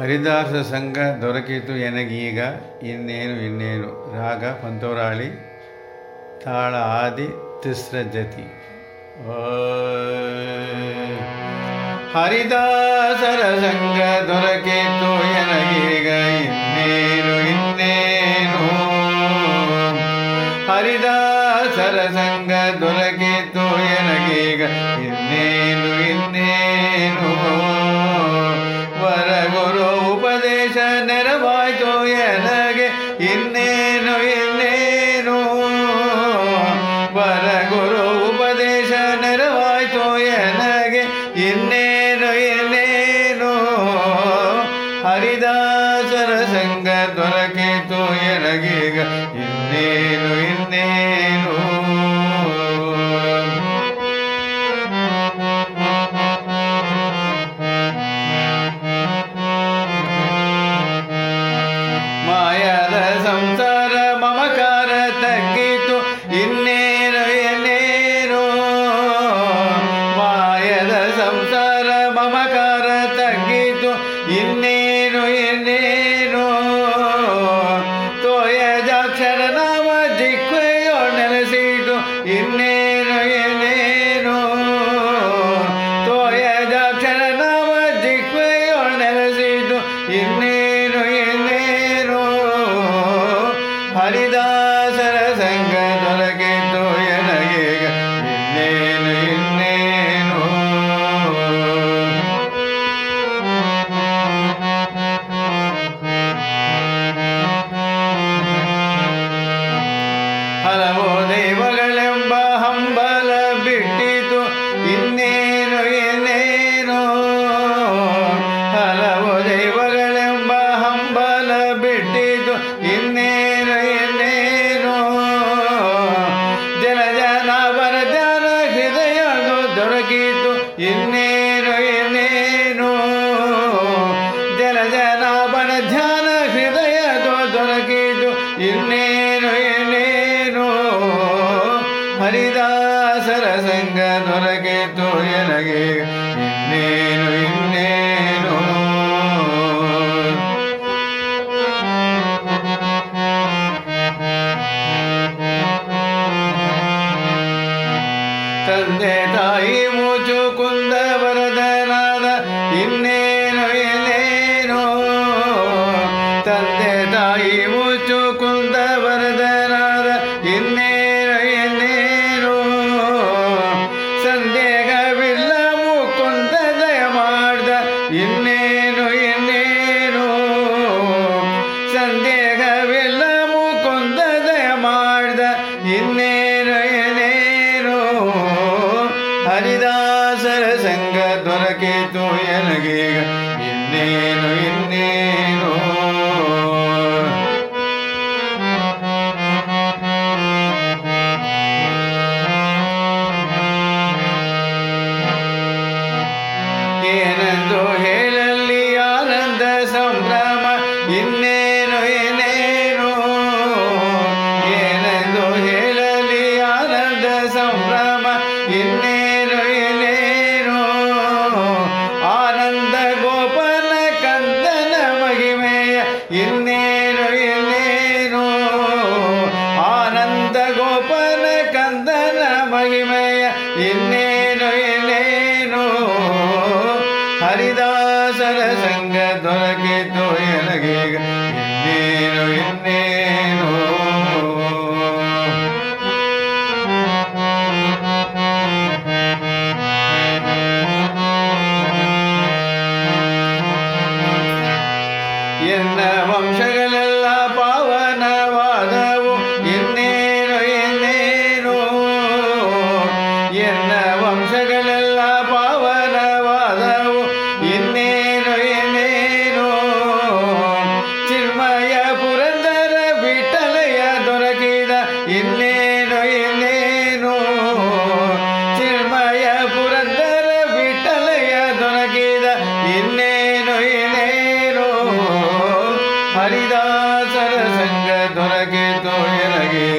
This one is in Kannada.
ಹರಿದಾಸ ಸಂಘ ದೊರಕಿತು ಎನಗೀಗ, ಇನ್ನೇನು ಇನ್ನೇನು. ರಾಗ, ಪಂತೋರಾಳಿ, ತಾಳ, ಆದಿ, ತಿಸ್ರ, ಜತಿ. ಹರಿದಾಸರ ಸಂಘ ದೊರಕಿತು ಎನಗೀಗ, ಇನ್ನೇನು ಇನ್ನೇನು. ಹರಿದಾಸರ ಸಂಘ ದೊರಕಿತು ದೊರಕಿತು ಎನಗೀಗ ಇನ್ನೇನು ಇನ್ನೇನು ಇನ್ನೇನು ಇನ್ನೇನು? ತೋಯಜಾಕ್ಷರ ನಾಮ ಜಿಕ್ವೆಯೋ ನೆಲೆಸಿತು ಇನ್ನೇನು ಇನ್ನೇನು ಇನ್ನೇನು ಜನ ಜನಾಭರ ಧ್ಯಾನ ಹೃದಯ ದೊರಕಿತು. ಇನ್ನೇನು ಇನ್ನೇನು ಹರಿದಾಸರ ಸಂಘ ದೊರಕಿತು ಎನಗೆ. ಇನ್ನೇನು ಇನ್ನೇನು ತಂದೆ ತಾಯಿ ಮುಚು ಕುಂದ ವರದನಾದ ಇನ್ನೇನು ಇನ್ನೇನು? ತಂದೆ ತಾಯಿ ಮುಚು ಕುಂದ ವರದನಾದ ಇನ್ನೇನು ಇನ್ನೇನು? ಸಂದೇಹವಿಲ್ಲ ಮುಕುಂದ ದಯ ಮಾಡ್ದ ಇನ್ನೇನು ಇನ್ನೇನು? ಸಂದೇಹವಿಲ್ಲ ಮುಕುಂದ ದಯ ಮಾಡ್ದ ಇನ್ನೇನು ಇನ್ನೇನು? ಹರಿದಾಸರ ಸಂಗ ದೊರಕಿತು ಎನಗೀಗ ಇನ್ನೇನು ಇನ್ನೇನು? ಏನೆಂದು ಹೇಳಲಿ ಆನಂದ ಸಂಭ್ರಮ. ಇನ್ನೇನು ಏನೇನು ಏನೆಂದು ಹೇಳಲಿ ಆನಂದ ಸಂಭ್ರಮ. ಇನ್ನೇ ಇನ್ನೇನು? ಇನ್ನೇನು ಇನ್ನೇನು ಹರಿದಾಸರ ಸಂಘ ದೊರಕಿತು ಎನಗೀಗ. ದೊರಕಿತು ಎನಗೀಗ ಇನ್ನೇನು